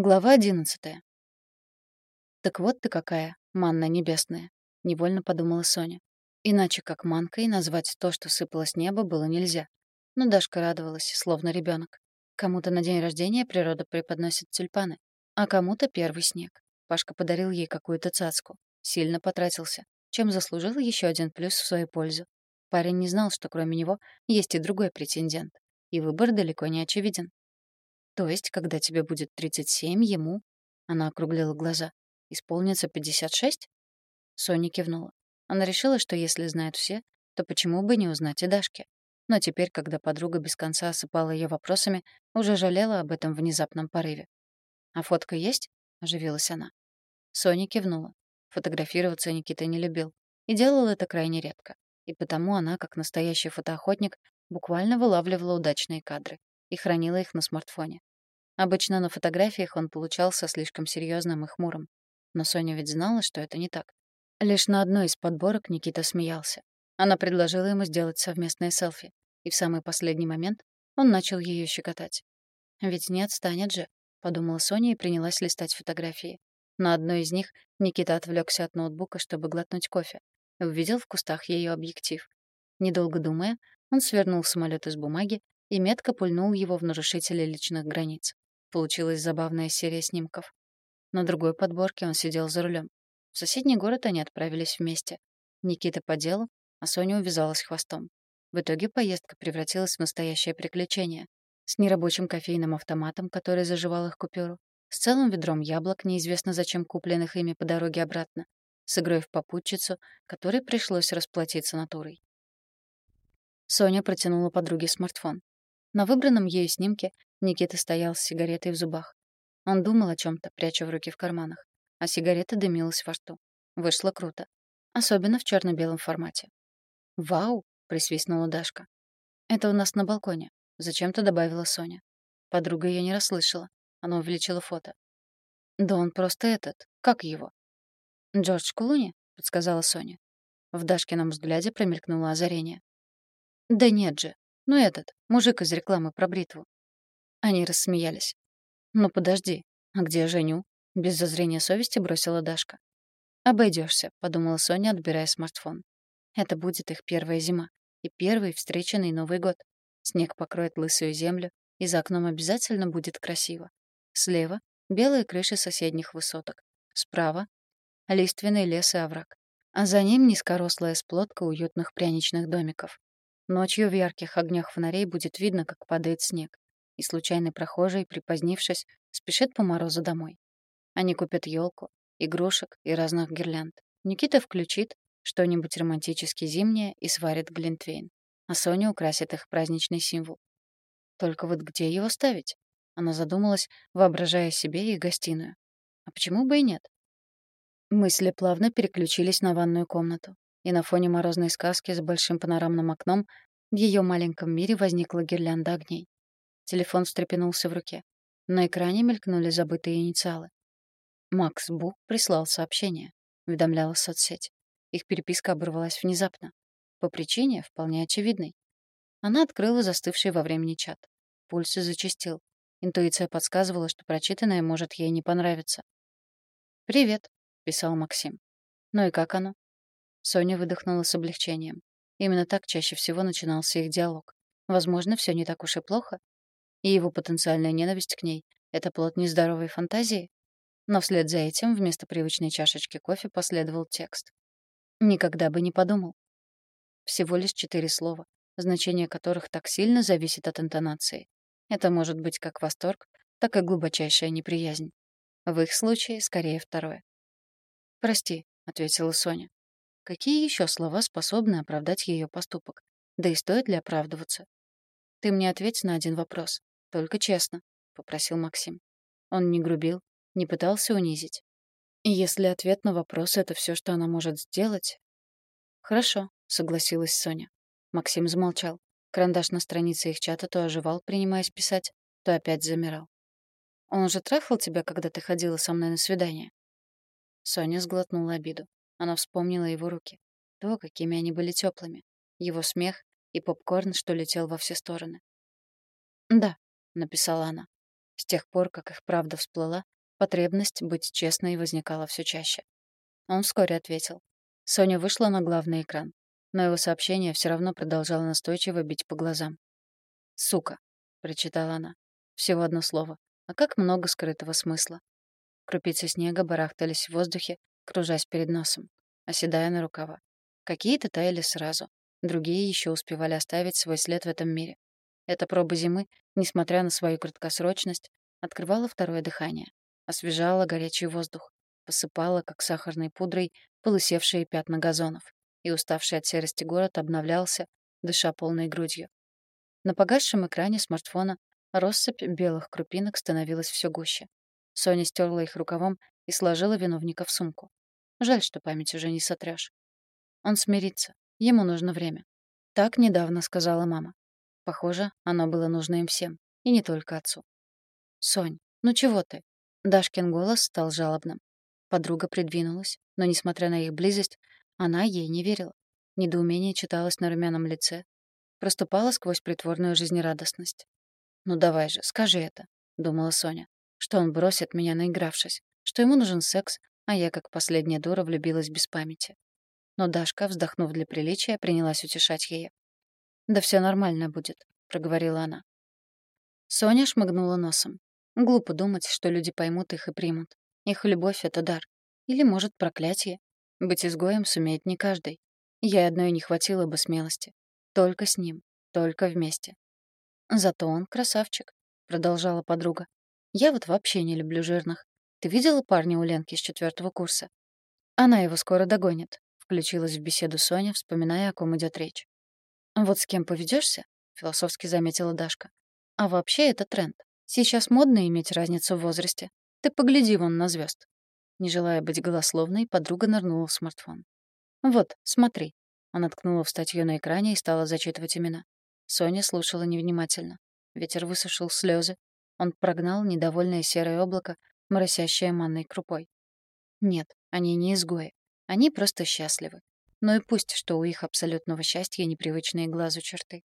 Глава одиннадцатая. «Так вот ты какая, манна небесная», — невольно подумала Соня. Иначе как манкой назвать то, что сыпало с неба, было нельзя. Но Дашка радовалась, словно ребенок. Кому-то на день рождения природа преподносит тюльпаны, а кому-то первый снег. Пашка подарил ей какую-то цацку. Сильно потратился, чем заслужил еще один плюс в свою пользу. Парень не знал, что кроме него есть и другой претендент. И выбор далеко не очевиден. То есть, когда тебе будет 37, ему... Она округлила глаза. Исполнится 56? Соня кивнула. Она решила, что если знают все, то почему бы не узнать и Дашке? Но теперь, когда подруга без конца осыпала ее вопросами, уже жалела об этом внезапном порыве. «А фотка есть?» — оживилась она. Соня кивнула. Фотографироваться Никита не любил и делал это крайне редко. И потому она, как настоящий фотоохотник, буквально вылавливала удачные кадры и хранила их на смартфоне. Обычно на фотографиях он получался слишком серьезным и хмурым. Но Соня ведь знала, что это не так. Лишь на одной из подборок Никита смеялся. Она предложила ему сделать совместное селфи, и в самый последний момент он начал ее щекотать. «Ведь не отстанет же», — подумала Соня и принялась листать фотографии. На одной из них Никита отвлекся от ноутбука, чтобы глотнуть кофе. Увидел в кустах ее объектив. Недолго думая, он свернул самолет из бумаги и метко пульнул его в нарушителя личных границ. Получилась забавная серия снимков. На другой подборке он сидел за рулем. В соседний город они отправились вместе. Никита по делу, а Соня увязалась хвостом. В итоге поездка превратилась в настоящее приключение. С нерабочим кофейным автоматом, который заживал их купюру, с целым ведром яблок, неизвестно зачем купленных ими по дороге обратно, с игрой в попутчицу, которой пришлось расплатиться натурой. Соня протянула подруге смартфон. На выбранном ею снимке Никита стоял с сигаретой в зубах. Он думал о чем то пряча в руки в карманах, а сигарета дымилась во рту. Вышло круто. Особенно в черно белом формате. «Вау!» — присвистнула Дашка. «Это у нас на балконе», — зачем-то добавила Соня. Подруга ее не расслышала. Она увеличила фото. «Да он просто этот. Как его?» «Джордж Клуни?» — подсказала Соня. В Дашкином взгляде промелькнуло озарение. «Да нет же. Ну этот, мужик из рекламы про бритву. Они рассмеялись. «Ну подожди, а где Женю?» Без зазрения совести бросила Дашка. Обойдешься, подумала Соня, отбирая смартфон. Это будет их первая зима и первый встреченный Новый год. Снег покроет лысую землю, и за окном обязательно будет красиво. Слева — белые крыши соседних высоток. Справа — лиственный лес и овраг. А за ним низкорослая сплотка уютных пряничных домиков. Ночью в ярких огнях фонарей будет видно, как падает снег и случайный прохожий, припозднившись, спешит по морозу домой. Они купят елку, игрушек и разных гирлянд. Никита включит что-нибудь романтически зимнее и сварит глинтвейн. А Соня украсит их праздничный символ. Только вот где его ставить? Она задумалась, воображая себе и гостиную. А почему бы и нет? Мысли плавно переключились на ванную комнату. И на фоне морозной сказки с большим панорамным окном в ее маленьком мире возникла гирлянда огней. Телефон встрепенулся в руке. На экране мелькнули забытые инициалы. Макс Бу прислал сообщение, уведомляла соцсеть. Их переписка оборвалась внезапно. По причине, вполне очевидной. Она открыла застывший во времени чат. Пульс зачастил. Интуиция подсказывала, что прочитанное может ей не понравиться. «Привет», — писал Максим. «Ну и как оно?» Соня выдохнула с облегчением. Именно так чаще всего начинался их диалог. Возможно, все не так уж и плохо, и его потенциальная ненависть к ней — это плод нездоровой фантазии? Но вслед за этим вместо привычной чашечки кофе последовал текст. Никогда бы не подумал. Всего лишь четыре слова, значение которых так сильно зависит от интонации. Это может быть как восторг, так и глубочайшая неприязнь. В их случае скорее второе. «Прости», — ответила Соня. Какие еще слова способны оправдать ее поступок? Да и стоит ли оправдываться? Ты мне ответь на один вопрос. Только честно, попросил Максим. Он не грубил, не пытался унизить. И если ответ на вопрос это все, что она может сделать. Хорошо, согласилась Соня. Максим замолчал. Карандаш на странице их чата то оживал, принимаясь писать, то опять замирал. Он уже трахал тебя, когда ты ходила со мной на свидание? Соня сглотнула обиду. Она вспомнила его руки. То, какими они были теплыми. Его смех и попкорн, что летел во все стороны. «Да», написала она. С тех пор, как их правда всплыла, потребность быть честной возникала все чаще. Он вскоре ответил. Соня вышла на главный экран, но его сообщение все равно продолжало настойчиво бить по глазам. «Сука», — прочитала она. Всего одно слово. А как много скрытого смысла. Крупицы снега барахтались в воздухе, кружась перед носом, оседая на рукава. Какие-то таяли сразу, другие еще успевали оставить свой след в этом мире. Эта проба зимы, несмотря на свою краткосрочность, открывала второе дыхание, освежала горячий воздух, посыпала, как сахарной пудрой, полысевшие пятна газонов, и уставший от серости город обновлялся, дыша полной грудью. На погасшем экране смартфона россыпь белых крупинок становилась все гуще. Соня стерла их рукавом и сложила виновника в сумку. Жаль, что память уже не сотрёшь. Он смирится. Ему нужно время. Так недавно сказала мама. Похоже, оно было нужно им всем. И не только отцу. «Сонь, ну чего ты?» Дашкин голос стал жалобным. Подруга придвинулась, но, несмотря на их близость, она ей не верила. Недоумение читалось на румяном лице, проступало сквозь притворную жизнерадостность. «Ну давай же, скажи это», — думала Соня что он бросит меня, наигравшись, что ему нужен секс, а я, как последняя дура, влюбилась без памяти. Но Дашка, вздохнув для приличия, принялась утешать ее. «Да все нормально будет», — проговорила она. Соня шмыгнула носом. Глупо думать, что люди поймут их и примут. Их любовь — это дар. Или, может, проклятие. Быть изгоем сумеет не каждый. Ей одной не хватило бы смелости. Только с ним. Только вместе. «Зато он красавчик», — продолжала подруга. Я вот вообще не люблю жирных. Ты видела парня у Ленки с четвертого курса? Она его скоро догонит, включилась в беседу Соня, вспоминая, о ком идет речь. Вот с кем поведешься? философски заметила Дашка. А вообще это тренд. Сейчас модно иметь разницу в возрасте. Ты погляди вон на звезд. Не желая быть голословной, подруга нырнула в смартфон. «Вот, смотри». Она ткнула в статью на экране и стала зачитывать имена. Соня слушала невнимательно. Ветер высушил слезы, он прогнал недовольное серое облако, моросящее манной крупой. Нет, они не изгои. Они просто счастливы. Но и пусть, что у их абсолютного счастья непривычные глазу черты.